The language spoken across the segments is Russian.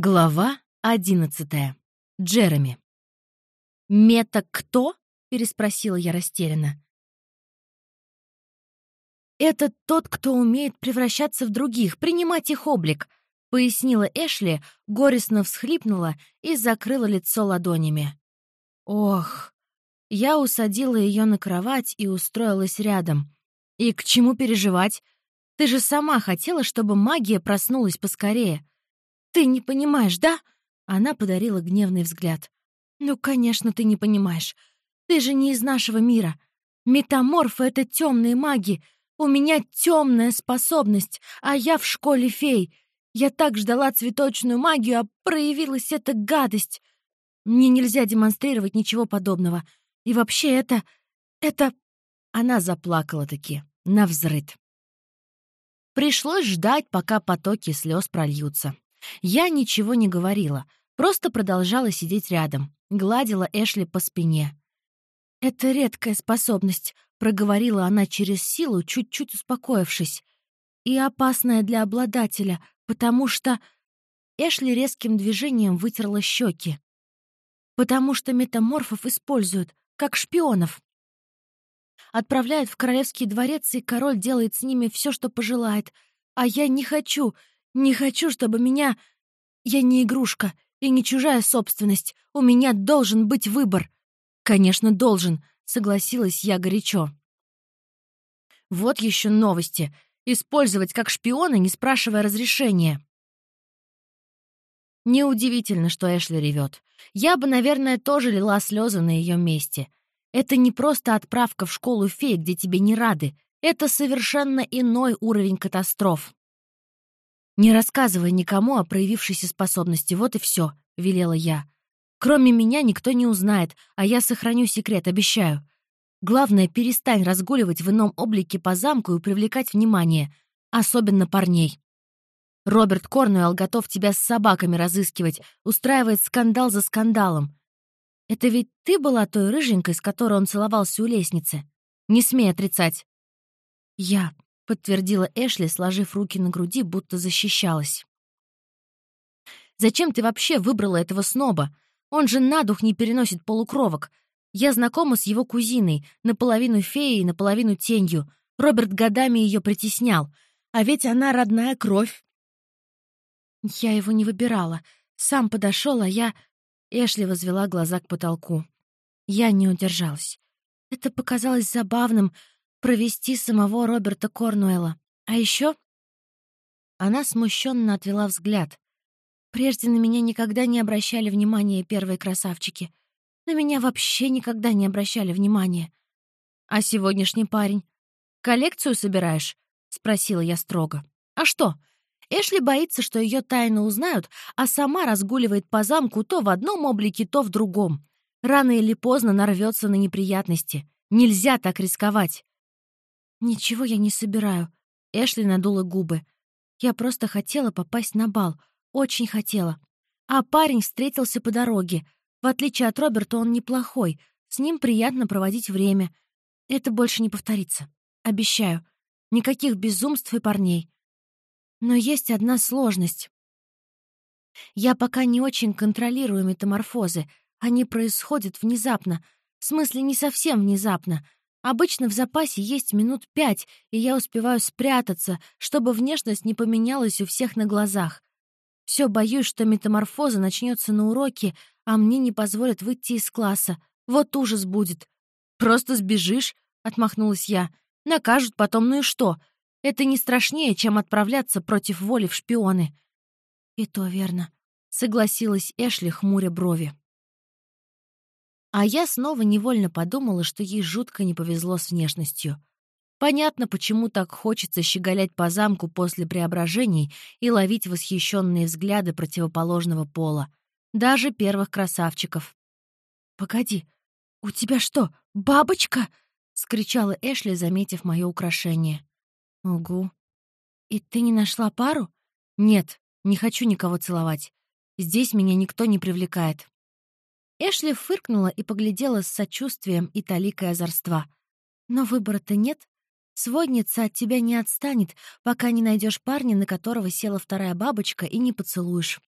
Глава одиннадцатая. Джереми. «Мета кто?» — переспросила я растерянно. «Это тот, кто умеет превращаться в других, принимать их облик», — пояснила Эшли, горестно всхлипнула и закрыла лицо ладонями. «Ох!» Я усадила ее на кровать и устроилась рядом. «И к чему переживать? Ты же сама хотела, чтобы магия проснулась поскорее». «Ты не понимаешь, да?» Она подарила гневный взгляд. «Ну, конечно, ты не понимаешь. Ты же не из нашего мира. Метаморфы — это темные маги. У меня темная способность, а я в школе фей. Я так ждала цветочную магию, а проявилась эта гадость. Мне нельзя демонстрировать ничего подобного. И вообще это... это...» Она заплакала-таки, навзрыд. Пришлось ждать, пока потоки слез прольются. Я ничего не говорила, просто продолжала сидеть рядом, гладила Эшли по спине. «Это редкая способность», — проговорила она через силу, чуть-чуть успокоившись. «И опасная для обладателя, потому что...» Эшли резким движением вытерла щеки. «Потому что метаморфов используют, как шпионов. Отправляют в королевский дворец, и король делает с ними все, что пожелает. А я не хочу, не хочу, чтобы меня... Я не игрушка и не чужая собственность. У меня должен быть выбор. Конечно, должен, согласилась я горячо. Вот еще новости. Использовать как шпиона, не спрашивая разрешения. Неудивительно, что Эшли ревет. Я бы, наверное, тоже лила слезы на ее месте. Это не просто отправка в школу фей, где тебе не рады. Это совершенно иной уровень катастроф. «Не рассказывай никому о проявившейся способности, вот и все», — велела я. «Кроме меня никто не узнает, а я сохраню секрет, обещаю. Главное, перестань разгуливать в ином облике по замку и привлекать внимание, особенно парней. Роберт Корнуэлл готов тебя с собаками разыскивать, устраивает скандал за скандалом. Это ведь ты была той рыженькой, с которой он целовался у лестницы? Не смей отрицать». «Я», подтвердила Эшли, сложив руки на груди, будто защищалась. «Зачем ты вообще выбрала этого сноба? Он же на дух не переносит полукровок. Я знакома с его кузиной, наполовину феей, наполовину тенью. Роберт годами ее притеснял. А ведь она родная кровь». Я его не выбирала. Сам подошел, а я... Эшли возвела глаза к потолку. Я не удержалась. Это показалось забавным, провести самого Роберта Корнуэлла. А еще Она смущенно отвела взгляд. Прежде на меня никогда не обращали внимания первые красавчики. На меня вообще никогда не обращали внимания. А сегодняшний парень? Коллекцию собираешь? Спросила я строго. А что? Эшли боится, что ее тайну узнают, а сама разгуливает по замку то в одном облике, то в другом. Рано или поздно нарвется на неприятности. Нельзя так рисковать. «Ничего я не собираю», — Эшли надула губы. «Я просто хотела попасть на бал. Очень хотела. А парень встретился по дороге. В отличие от Роберта, он неплохой. С ним приятно проводить время. Это больше не повторится. Обещаю. Никаких безумств и парней. Но есть одна сложность. Я пока не очень контролирую метаморфозы. Они происходят внезапно. В смысле, не совсем внезапно — Обычно в запасе есть минут пять, и я успеваю спрятаться, чтобы внешность не поменялась у всех на глазах. Все боюсь, что метаморфоза начнется на уроке, а мне не позволят выйти из класса. Вот ужас будет. «Просто сбежишь», — отмахнулась я. «Накажут потом, ну и что? Это не страшнее, чем отправляться против воли в шпионы». «И то верно», — согласилась Эшли, хмуря брови. А я снова невольно подумала, что ей жутко не повезло с внешностью. Понятно, почему так хочется щеголять по замку после преображений и ловить восхищенные взгляды противоположного пола. Даже первых красавчиков. «Погоди, у тебя что, бабочка?» — скричала Эшли, заметив мое украшение. «Угу. И ты не нашла пару?» «Нет, не хочу никого целовать. Здесь меня никто не привлекает». Эшли фыркнула и поглядела с сочувствием и таликой озорства. «Но выбора-то нет. Сводница от тебя не отстанет, пока не найдешь парня, на которого села вторая бабочка, и не поцелуешь».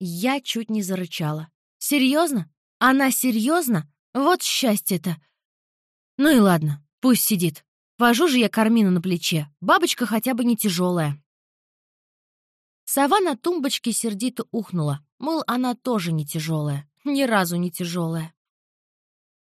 Я чуть не зарычала. «Серьезно? Она серьезно? Вот счастье-то!» «Ну и ладно, пусть сидит. Вожу же я Кармину на плече. Бабочка хотя бы не тяжелая. Сова на тумбочке сердито ухнула, мол, она тоже не тяжелая, ни разу не тяжелая.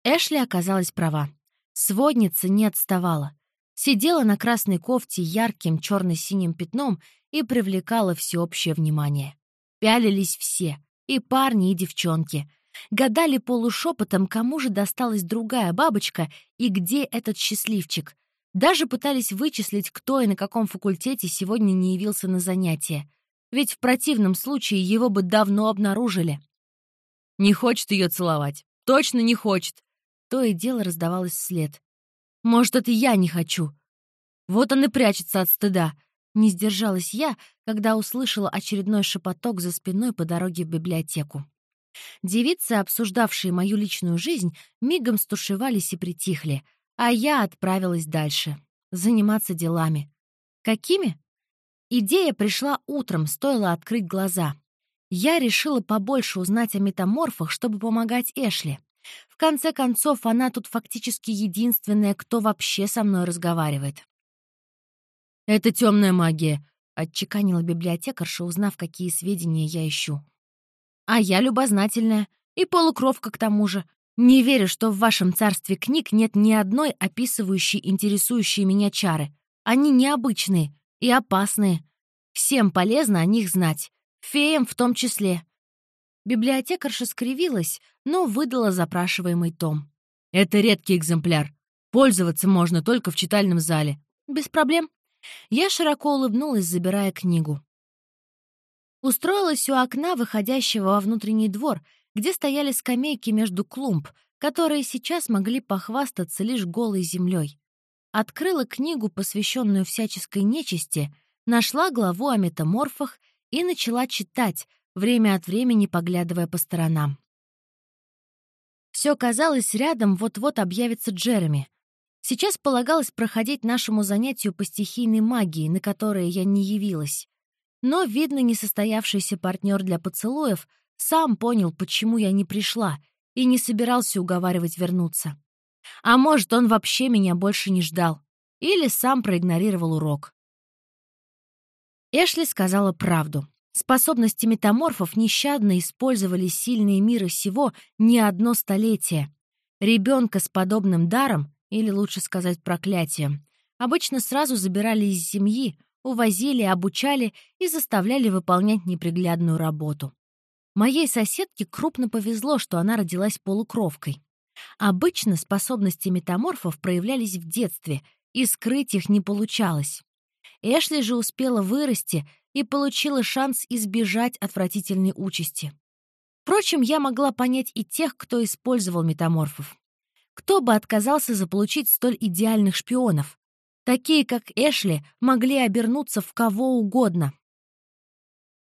Эшли оказалась права. Сводница не отставала. Сидела на красной кофте ярким черно-синим пятном и привлекала всеобщее внимание. Пялились все, и парни, и девчонки. Гадали полушепотом, кому же досталась другая бабочка и где этот счастливчик. Даже пытались вычислить, кто и на каком факультете сегодня не явился на занятия. Ведь в противном случае его бы давно обнаружили. «Не хочет ее целовать. Точно не хочет!» То и дело раздавалось вслед. «Может, это я не хочу?» Вот он и прячется от стыда. Не сдержалась я, когда услышала очередной шепоток за спиной по дороге в библиотеку. Девицы, обсуждавшие мою личную жизнь, мигом стушевались и притихли, а я отправилась дальше. Заниматься делами. Какими? Идея пришла утром, стоило открыть глаза. Я решила побольше узнать о метаморфах, чтобы помогать Эшли. В конце концов, она тут фактически единственная, кто вообще со мной разговаривает. «Это темная магия», — отчеканила библиотекарша, узнав, какие сведения я ищу. «А я любознательная. И полукровка к тому же. Не верю, что в вашем царстве книг нет ни одной описывающей интересующие меня чары. Они необычные и опасные. Всем полезно о них знать. Феям в том числе». Библиотекарша скривилась, но выдала запрашиваемый том. «Это редкий экземпляр. Пользоваться можно только в читальном зале. Без проблем. Я широко улыбнулась, забирая книгу. Устроилась у окна, выходящего во внутренний двор, где стояли скамейки между клумб, которые сейчас могли похвастаться лишь голой землей. Открыла книгу, посвященную всяческой нечисти, нашла главу о метаморфах и начала читать, время от времени поглядывая по сторонам. Все казалось, рядом вот-вот объявится Джереми, Сейчас полагалось проходить нашему занятию по стихийной магии, на которое я не явилась. Но, видно, несостоявшийся партнер для поцелуев сам понял, почему я не пришла, и не собирался уговаривать вернуться. А может, он вообще меня больше не ждал. Или сам проигнорировал урок. Эшли сказала правду. Способности метаморфов нещадно использовали сильные мира сего не одно столетие. Ребенка с подобным даром или лучше сказать проклятием, обычно сразу забирали из семьи, увозили, обучали и заставляли выполнять неприглядную работу. Моей соседке крупно повезло, что она родилась полукровкой. Обычно способности метаморфов проявлялись в детстве, и скрыть их не получалось. Эшли же успела вырасти и получила шанс избежать отвратительной участи. Впрочем, я могла понять и тех, кто использовал метаморфов. Кто бы отказался заполучить столь идеальных шпионов? Такие, как Эшли, могли обернуться в кого угодно.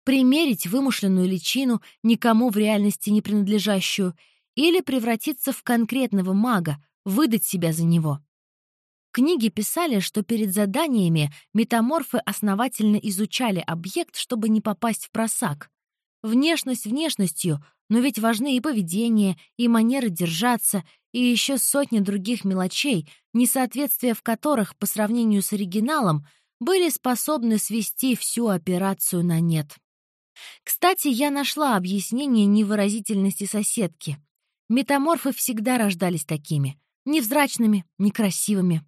Примерить вымышленную личину, никому в реальности не принадлежащую, или превратиться в конкретного мага, выдать себя за него. В книге писали, что перед заданиями метаморфы основательно изучали объект, чтобы не попасть в просак. Внешность внешностью, но ведь важны и поведение, и манеры держаться, и еще сотни других мелочей, несоответствия в которых по сравнению с оригиналом были способны свести всю операцию на нет. Кстати, я нашла объяснение невыразительности соседки. Метаморфы всегда рождались такими, невзрачными, некрасивыми.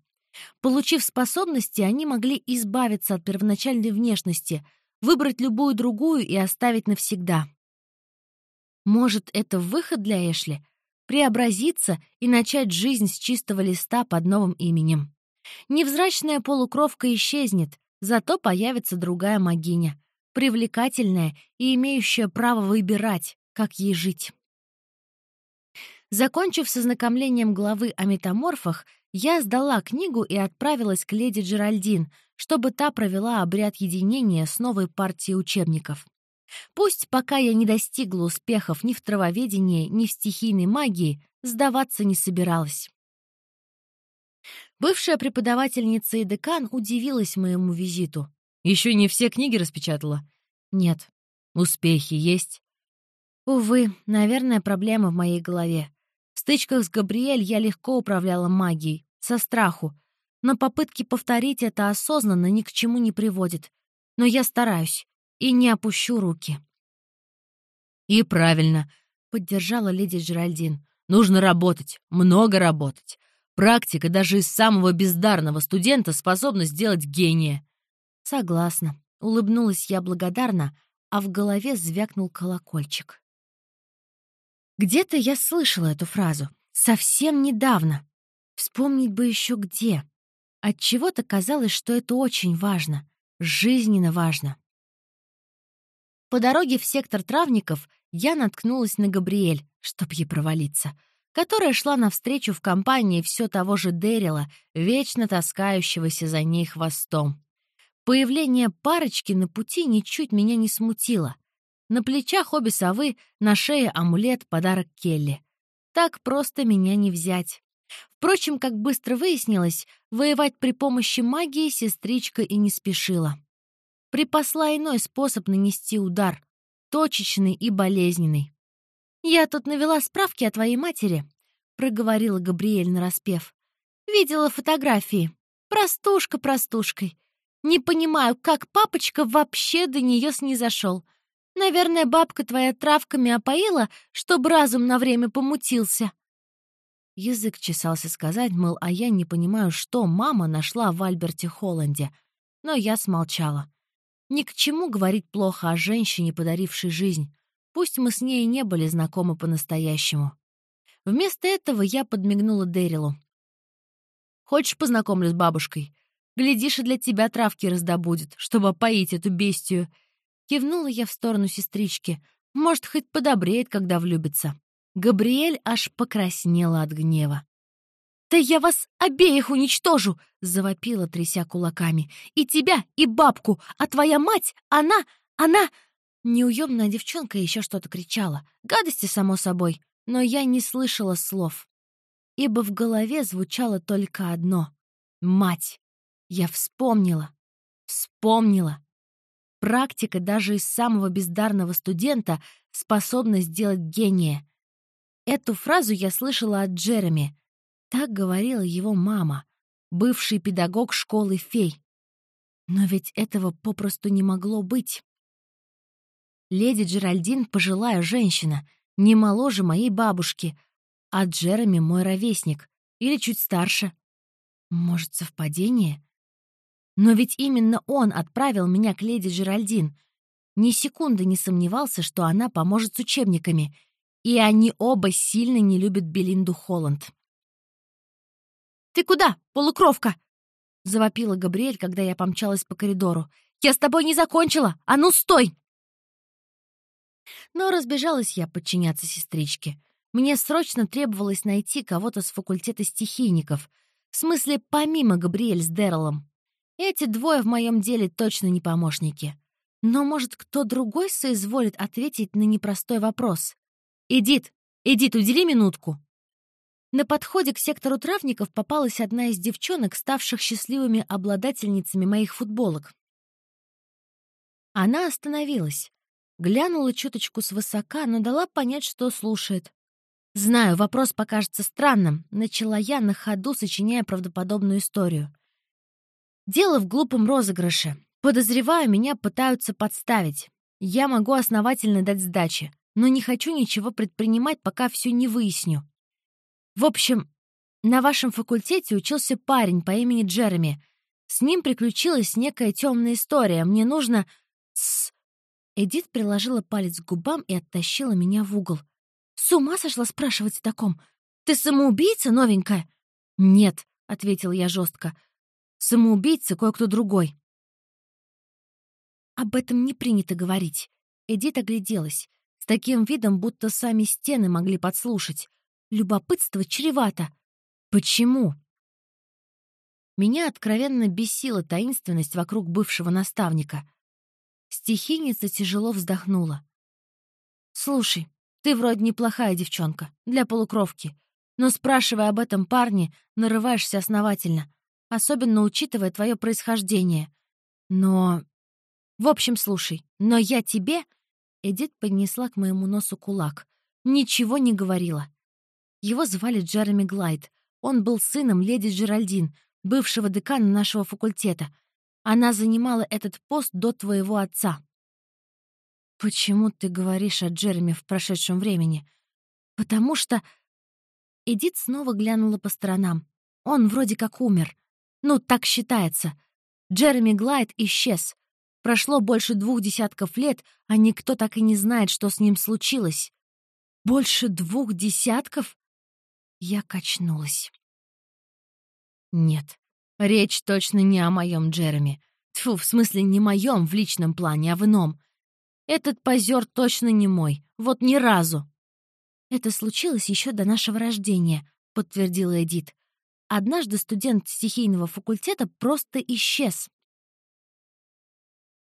Получив способности, они могли избавиться от первоначальной внешности, выбрать любую другую и оставить навсегда. Может, это выход для Эшли? Преобразиться и начать жизнь с чистого листа под новым именем. Невзрачная полукровка исчезнет, зато появится другая могиня, привлекательная и имеющая право выбирать, как ей жить. Закончив с ознакомлением главы о метаморфах, я сдала книгу и отправилась к леди Джеральдин, чтобы та провела обряд единения с новой партией учебников. Пусть пока я не достигла успехов ни в травоведении, ни в стихийной магии, сдаваться не собиралась. Бывшая преподавательница и декан удивилась моему визиту. Еще не все книги распечатала? Нет. Успехи есть? Увы, наверное, проблема в моей голове. В стычках с Габриэль я легко управляла магией, со страху, но попытки повторить это осознанно ни к чему не приводят. Но я стараюсь и не опущу руки. «И правильно», — поддержала леди Джеральдин. «Нужно работать, много работать. Практика даже из самого бездарного студента способна сделать гения». «Согласна», — улыбнулась я благодарно, а в голове звякнул колокольчик. Где-то я слышала эту фразу. Совсем недавно. Вспомнить бы еще где. Отчего-то казалось, что это очень важно. Жизненно важно. По дороге в сектор травников я наткнулась на Габриэль, чтоб ей провалиться, которая шла навстречу в компании все того же Дэрила, вечно таскающегося за ней хвостом. Появление парочки на пути ничуть меня не смутило. На плечах обе совы, на шее амулет, подарок Келли. Так просто меня не взять. Впрочем, как быстро выяснилось, воевать при помощи магии сестричка и не спешила припасла иной способ нанести удар, точечный и болезненный. «Я тут навела справки о твоей матери», — проговорила Габриэль нараспев. «Видела фотографии. Простушка простушкой. Не понимаю, как папочка вообще до нее снизошел. Наверное, бабка твоя травками опоила, чтобы разум на время помутился». Язык чесался сказать, мол, а я не понимаю, что мама нашла в Альберте Холланде. Но я смолчала. Ни к чему говорить плохо о женщине, подарившей жизнь. Пусть мы с ней не были знакомы по-настоящему. Вместо этого я подмигнула Дэрилу. «Хочешь, познакомлю с бабушкой? Глядишь, и для тебя травки раздобудет, чтобы опоить эту бестию». Кивнула я в сторону сестрички. Может, хоть подобреет, когда влюбится. Габриэль аж покраснела от гнева. «Да я вас обеих уничтожу!» — завопила, тряся кулаками. «И тебя, и бабку! А твоя мать, она, она...» Неуемная девчонка еще что-то кричала. Гадости, само собой. Но я не слышала слов. Ибо в голове звучало только одно — «Мать!» Я вспомнила. Вспомнила. Практика даже из самого бездарного студента способна сделать гения. Эту фразу я слышала от Джереми, так говорила его мама, бывший педагог школы фей. Но ведь этого попросту не могло быть. Леди Джеральдин — пожилая женщина, не моложе моей бабушки, а Джереми — мой ровесник, или чуть старше. Может, совпадение? Но ведь именно он отправил меня к леди Джеральдин. Ни секунды не сомневался, что она поможет с учебниками, и они оба сильно не любят Белинду Холланд. «Ты куда, полукровка?» — завопила Габриэль, когда я помчалась по коридору. «Я с тобой не закончила! А ну, стой!» Но разбежалась я подчиняться сестричке. Мне срочно требовалось найти кого-то с факультета стихийников. В смысле, помимо Габриэль с Дэролом. Эти двое в моем деле точно не помощники. Но, может, кто другой соизволит ответить на непростой вопрос? «Эдит, Эдит, удели минутку!» На подходе к сектору травников попалась одна из девчонок, ставших счастливыми обладательницами моих футболок. Она остановилась, глянула чуточку свысока, но дала понять, что слушает. «Знаю, вопрос покажется странным», — начала я на ходу, сочиняя правдоподобную историю. «Дело в глупом розыгрыше. Подозреваю, меня пытаются подставить. Я могу основательно дать сдачи, но не хочу ничего предпринимать, пока все не выясню. В общем, на вашем факультете учился парень по имени Джереми. С ним приключилась некая темная история. Мне нужно... Тссс. Эдит приложила палец к губам и оттащила меня в угол. «С ума сошла спрашивать о таком? Ты самоубийца, новенькая?» «Нет», — ответил я жестко. «Самоубийца кое-кто другой». «Об этом не принято говорить». Эдит огляделась, с таким видом, будто сами стены могли подслушать. Любопытство чревато. Почему? Меня откровенно бесила таинственность вокруг бывшего наставника. Стихийница тяжело вздохнула. «Слушай, ты вроде неплохая девчонка, для полукровки, но, спрашивая об этом парне, нарываешься основательно, особенно учитывая твое происхождение. Но... В общем, слушай, но я тебе Эдит поднесла к моему носу кулак. Ничего не говорила. Его звали Джереми Глайд. Он был сыном леди Джеральдин, бывшего декана нашего факультета. Она занимала этот пост до твоего отца. «Почему ты говоришь о Джереми в прошедшем времени?» «Потому что...» Эдит снова глянула по сторонам. «Он вроде как умер. Ну, так считается. Джереми Глайд исчез. Прошло больше двух десятков лет, а никто так и не знает, что с ним случилось. Больше двух десятков? Я качнулась. Нет, речь точно не о моем Джереми. Тьфу, в смысле не моем в личном плане, а в ином. Этот позер точно не мой. Вот ни разу. Это случилось еще до нашего рождения, подтвердила Эдит. Однажды студент стихийного факультета просто исчез.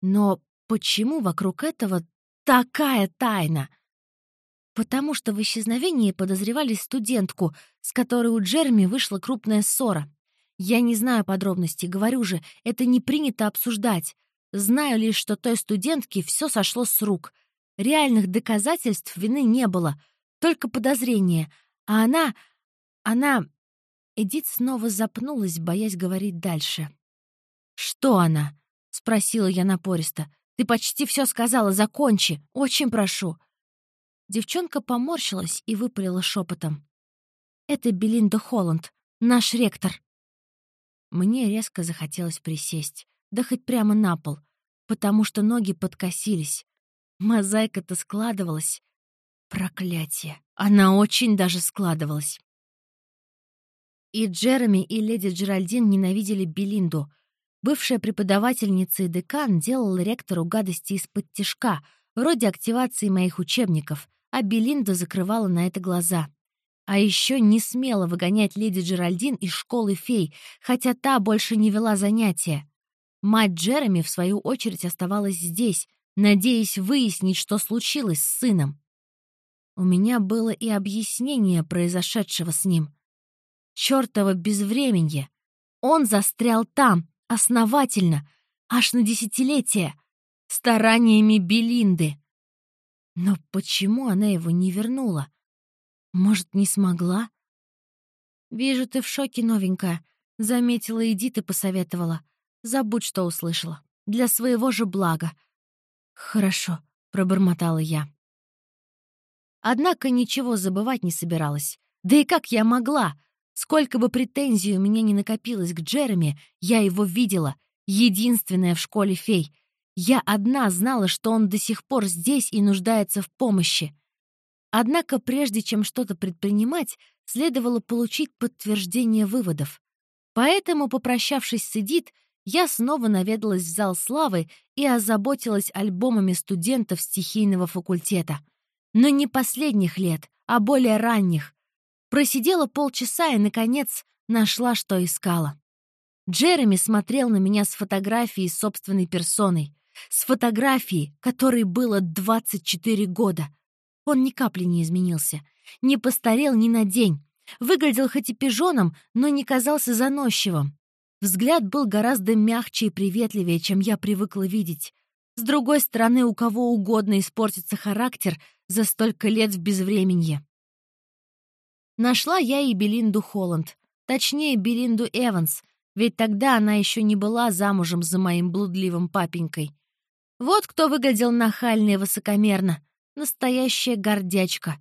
Но почему вокруг этого такая тайна? Потому что в исчезновении подозревали студентку, с которой у Джереми вышла крупная ссора. Я не знаю подробностей, говорю же, это не принято обсуждать. Знаю лишь, что той студентке все сошло с рук. Реальных доказательств вины не было, только подозрения. А она... она... Эдит снова запнулась, боясь говорить дальше. «Что она?» — спросила я напористо. «Ты почти все сказала, закончи, очень прошу». Девчонка поморщилась и выпалила шепотом. «Это Белинда Холланд, наш ректор». Мне резко захотелось присесть, да хоть прямо на пол, потому что ноги подкосились. Мозаика-то складывалась. Проклятие, она очень даже складывалась. И Джереми, и леди Джеральдин ненавидели Белинду. Бывшая преподавательница и декан делала ректору гадости из-под тишка, вроде активации моих учебников, а Белинда закрывала на это глаза. А еще не смела выгонять леди Джеральдин из школы фей, хотя та больше не вела занятия. Мать Джереми, в свою очередь, оставалась здесь, надеясь выяснить, что случилось с сыном. У меня было и объяснение произошедшего с ним. Чёртово безвременье! Он застрял там, основательно, аж на десятилетие, стараниями Белинды. Но почему она его не вернула? Может, не смогла? «Вижу, ты в шоке, новенькая», — заметила Эдит и посоветовала. «Забудь, что услышала. Для своего же блага». «Хорошо», — пробормотала я. Однако ничего забывать не собиралась. Да и как я могла? Сколько бы претензий у меня не накопилось к Джереми, я его видела, единственная в школе фей. Я одна знала, что он до сих пор здесь и нуждается в помощи. Однако прежде чем что-то предпринимать, следовало получить подтверждение выводов. Поэтому, попрощавшись с Эдит, я снова наведалась в зал славы и озаботилась альбомами студентов стихийного факультета. Но не последних лет, а более ранних. Просидела полчаса и, наконец, нашла, что искала. Джереми смотрел на меня с фотографией собственной персоной. С фотографией, которой было 24 года. Он ни капли не изменился. Не постарел ни на день. Выглядел хоть и пижоном, но не казался заносчивым. Взгляд был гораздо мягче и приветливее, чем я привыкла видеть. С другой стороны, у кого угодно испортится характер за столько лет в безвременье. Нашла я и Белинду Холланд. Точнее, Белинду Эванс, ведь тогда она еще не была замужем за моим блудливым папенькой. Вот кто выглядел нахально и высокомерно. Настоящая гордячка.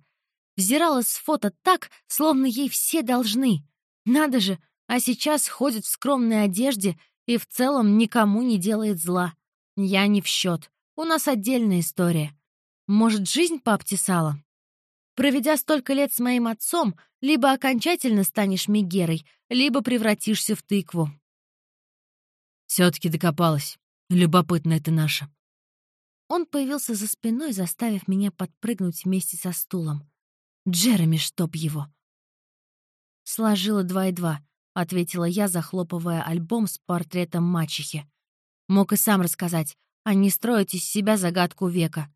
Взирала с фото так, словно ей все должны. Надо же, а сейчас ходит в скромной одежде и в целом никому не делает зла. Я не в счет. У нас отдельная история. Может, жизнь пообтесала? Проведя столько лет с моим отцом, либо окончательно станешь Мегерой, либо превратишься в тыкву. Все-таки докопалась. Любопытно это наше. Он появился за спиной, заставив меня подпрыгнуть вместе со стулом. Джереми, чтоб его. «Сложила два и два», — ответила я, захлопывая альбом с портретом мачехи. Мог и сам рассказать, а не строить из себя загадку века.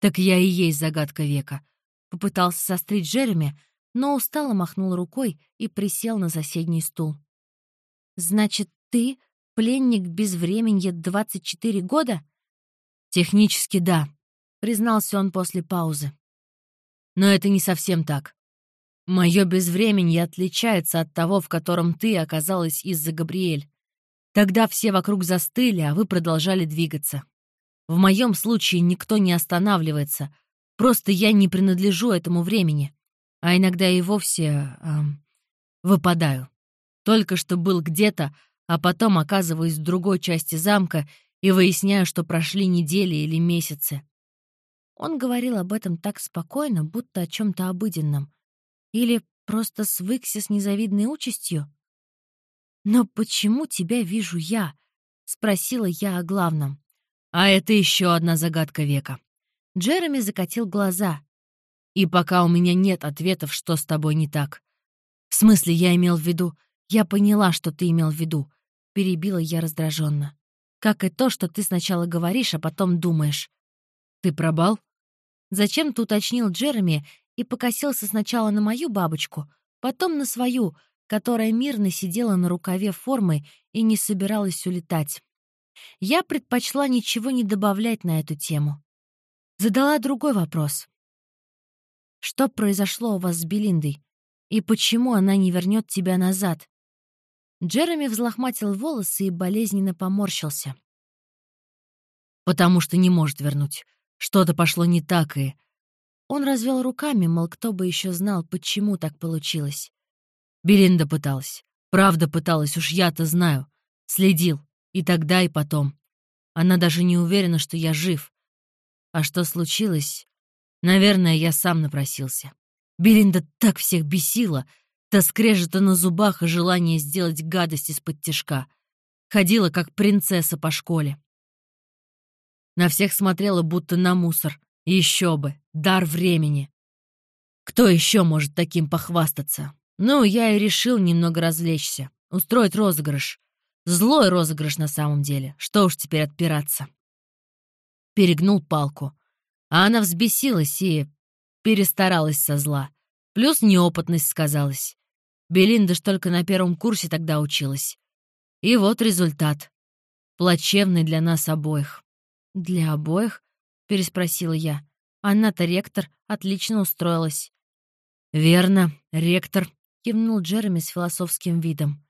«Так я и есть загадка века», — попытался сострить Джереми, но устало махнул рукой и присел на соседний стул. «Значит, ты пленник безвременья 24 года?» Технически да. признался он после паузы. Но это не совсем так. Мое безвременье отличается от того, в котором ты оказалась из-за Габриэль. Тогда все вокруг застыли, а вы продолжали двигаться. В моем случае никто не останавливается, просто я не принадлежу этому времени, а иногда и вовсе э, выпадаю. Только что был где-то, а потом оказываюсь в другой части замка и выясняю, что прошли недели или месяцы. Он говорил об этом так спокойно, будто о чем то обыденном. Или просто свыкся с незавидной участью? «Но почему тебя вижу я?» — спросила я о главном. А это еще одна загадка века. Джереми закатил глаза. И пока у меня нет ответов, что с тобой не так. В смысле, я имел в виду... Я поняла, что ты имел в виду. Перебила я раздраженно. Как и то, что ты сначала говоришь, а потом думаешь. Ты пробал? Зачем-то уточнил Джереми и покосился сначала на мою бабочку, потом на свою, которая мирно сидела на рукаве формы и не собиралась улетать. Я предпочла ничего не добавлять на эту тему. Задала другой вопрос. Что произошло у вас с Белиндой? И почему она не вернет тебя назад? Джереми взлохматил волосы и болезненно поморщился. «Потому что не может вернуть. Что-то пошло не так, и...» Он развел руками, мол, кто бы еще знал, почему так получилось. Белинда пыталась. Правда пыталась, уж я-то знаю. Следил. И тогда, и потом. Она даже не уверена, что я жив. А что случилось? Наверное, я сам напросился. Белинда так всех бесила, то скрежета на зубах и желание сделать гадость из-под тяжка. Ходила, как принцесса по школе. На всех смотрела, будто на мусор. Еще бы, дар времени. Кто еще может таким похвастаться? Ну, я и решил немного развлечься, устроить розыгрыш. Злой розыгрыш на самом деле. Что уж теперь отпираться. Перегнул палку. А она взбесилась и перестаралась со зла. Плюс неопытность сказалась. Белинда ж только на первом курсе тогда училась. И вот результат. Плачевный для нас обоих. «Для обоих?» — переспросила я. «Она-то ректор, отлично устроилась». «Верно, ректор», — кивнул Джереми с философским видом.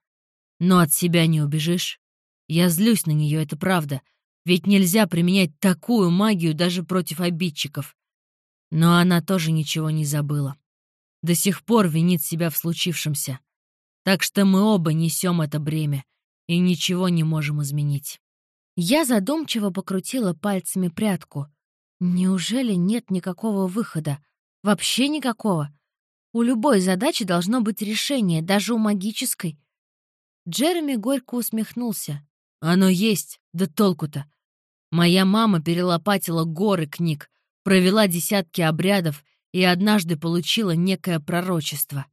Но от себя не убежишь. Я злюсь на нее, это правда. Ведь нельзя применять такую магию даже против обидчиков. Но она тоже ничего не забыла. До сих пор винит себя в случившемся. Так что мы оба несем это бремя и ничего не можем изменить. Я задумчиво покрутила пальцами прядку. Неужели нет никакого выхода? Вообще никакого? У любой задачи должно быть решение, даже у магической. Джереми горько усмехнулся. «Оно есть, да толку-то. Моя мама перелопатила горы книг, провела десятки обрядов и однажды получила некое пророчество.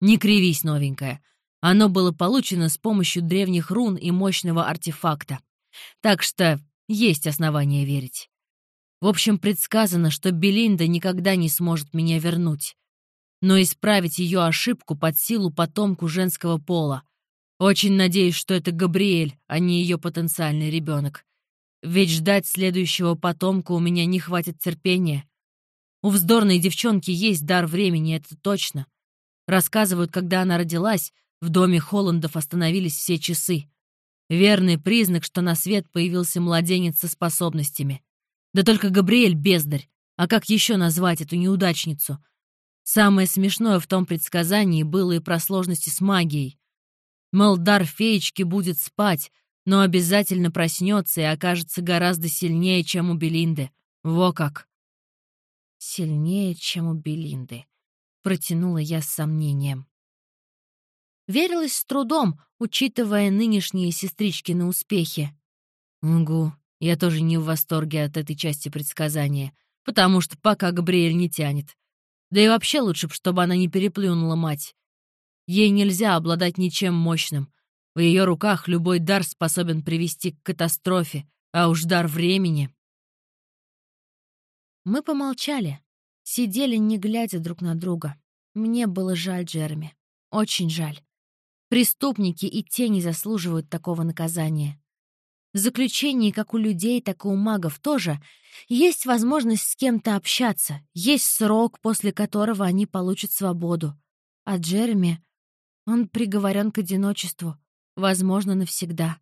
Не кривись, новенькая. Оно было получено с помощью древних рун и мощного артефакта. Так что есть основания верить. В общем, предсказано, что Белинда никогда не сможет меня вернуть. Но исправить ее ошибку под силу потомку женского пола. Очень надеюсь, что это Габриэль, а не ее потенциальный ребенок. Ведь ждать следующего потомка у меня не хватит терпения. У вздорной девчонки есть дар времени, это точно. Рассказывают, когда она родилась, в доме Холландов остановились все часы. Верный признак, что на свет появился младенец со способностями. Да только Габриэль — бездарь. А как еще назвать эту неудачницу? Самое смешное в том предсказании было и про сложности с магией. Мол, дар феечки будет спать, но обязательно проснется и окажется гораздо сильнее, чем у Белинды. Во как! Сильнее, чем у Белинды, протянула я с сомнением. Верилась с трудом, учитывая нынешние сестричкины успехи. Угу, я тоже не в восторге от этой части предсказания, потому что пока Габриэль не тянет. Да и вообще лучше, чтобы она не переплюнула мать. Ей нельзя обладать ничем мощным. В ее руках любой дар способен привести к катастрофе, а уж дар времени. Мы помолчали, сидели, не глядя друг на друга. Мне было жаль Джереми. Очень жаль. Преступники и те не заслуживают такого наказания. В заключении, как у людей, так и у магов тоже, есть возможность с кем-то общаться, есть срок, после которого они получат свободу. А Джереми, он приговорен к одиночеству, возможно, навсегда.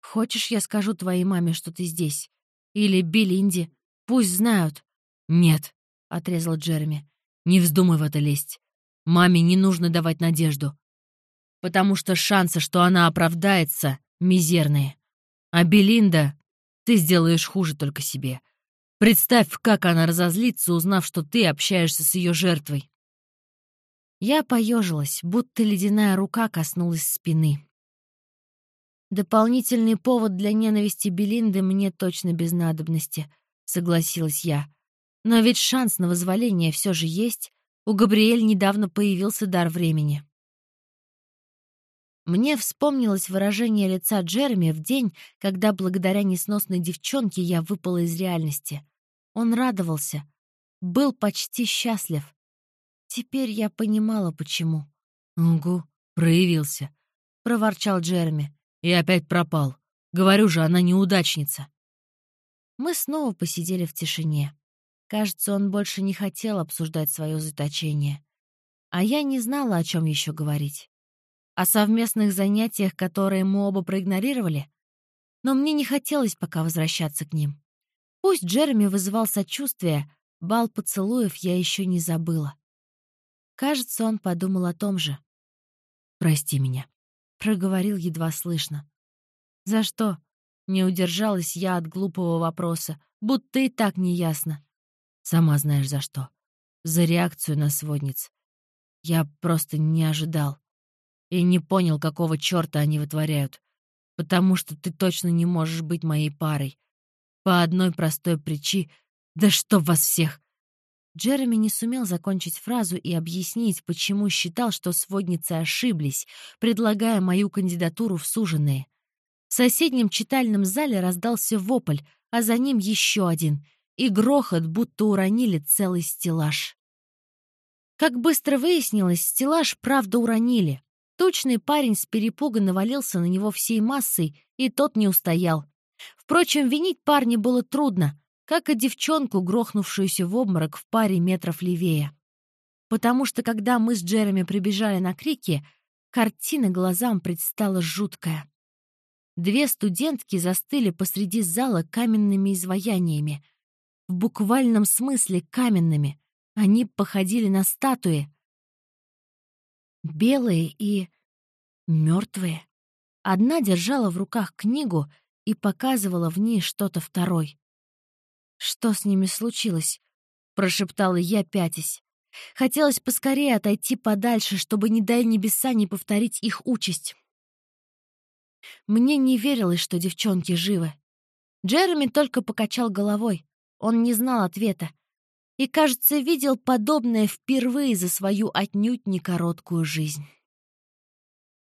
Хочешь, я скажу твоей маме, что ты здесь? Или Белинде? Пусть знают. Нет, — отрезал Джереми. Не вздумай в это лезть. Маме не нужно давать надежду. Потому что шансы, что она оправдается, мизерные. А Белинда ты сделаешь хуже только себе. Представь, как она разозлится, узнав, что ты общаешься с ее жертвой. Я поежилась, будто ледяная рука коснулась спины. «Дополнительный повод для ненависти Белинды мне точно без надобности», — согласилась я. «Но ведь шанс на возволение все же есть. У Габриэль недавно появился дар времени». Мне вспомнилось выражение лица Джереми в день, когда благодаря несносной девчонке я выпала из реальности. Он радовался, был почти счастлив. Теперь я понимала, почему. «Угу, проявился», — проворчал Джереми. «И опять пропал. Говорю же, она неудачница». Мы снова посидели в тишине. Кажется, он больше не хотел обсуждать свое заточение. А я не знала, о чем еще говорить о совместных занятиях, которые мы оба проигнорировали, но мне не хотелось пока возвращаться к ним. Пусть Джереми вызывал сочувствие, бал поцелуев я еще не забыла. Кажется, он подумал о том же. «Прости меня», — проговорил едва слышно. «За что?» — не удержалась я от глупого вопроса, будто и так неясно. «Сама знаешь, за что. За реакцию на сводниц. Я просто не ожидал и не понял, какого черта они вытворяют. Потому что ты точно не можешь быть моей парой. По одной простой причине... Да что вас всех! Джереми не сумел закончить фразу и объяснить, почему считал, что сводницы ошиблись, предлагая мою кандидатуру в суженые. В соседнем читальном зале раздался вопль, а за ним еще один, и грохот, будто уронили целый стеллаж. Как быстро выяснилось, стеллаж правда уронили. Тучный парень с перепуга навалился на него всей массой, и тот не устоял. Впрочем, винить парня было трудно, как и девчонку, грохнувшуюся в обморок в паре метров левее. Потому что, когда мы с Джереми прибежали на крики, картина глазам предстала жуткая. Две студентки застыли посреди зала каменными изваяниями. В буквальном смысле каменными. Они походили на статуи, белые и мертвые. Одна держала в руках книгу и показывала в ней что-то второй. «Что с ними случилось?» — прошептала я, пятясь. Хотелось поскорее отойти подальше, чтобы, не дай небеса, не повторить их участь. Мне не верилось, что девчонки живы. Джереми только покачал головой. Он не знал ответа и, кажется, видел подобное впервые за свою отнюдь не короткую жизнь.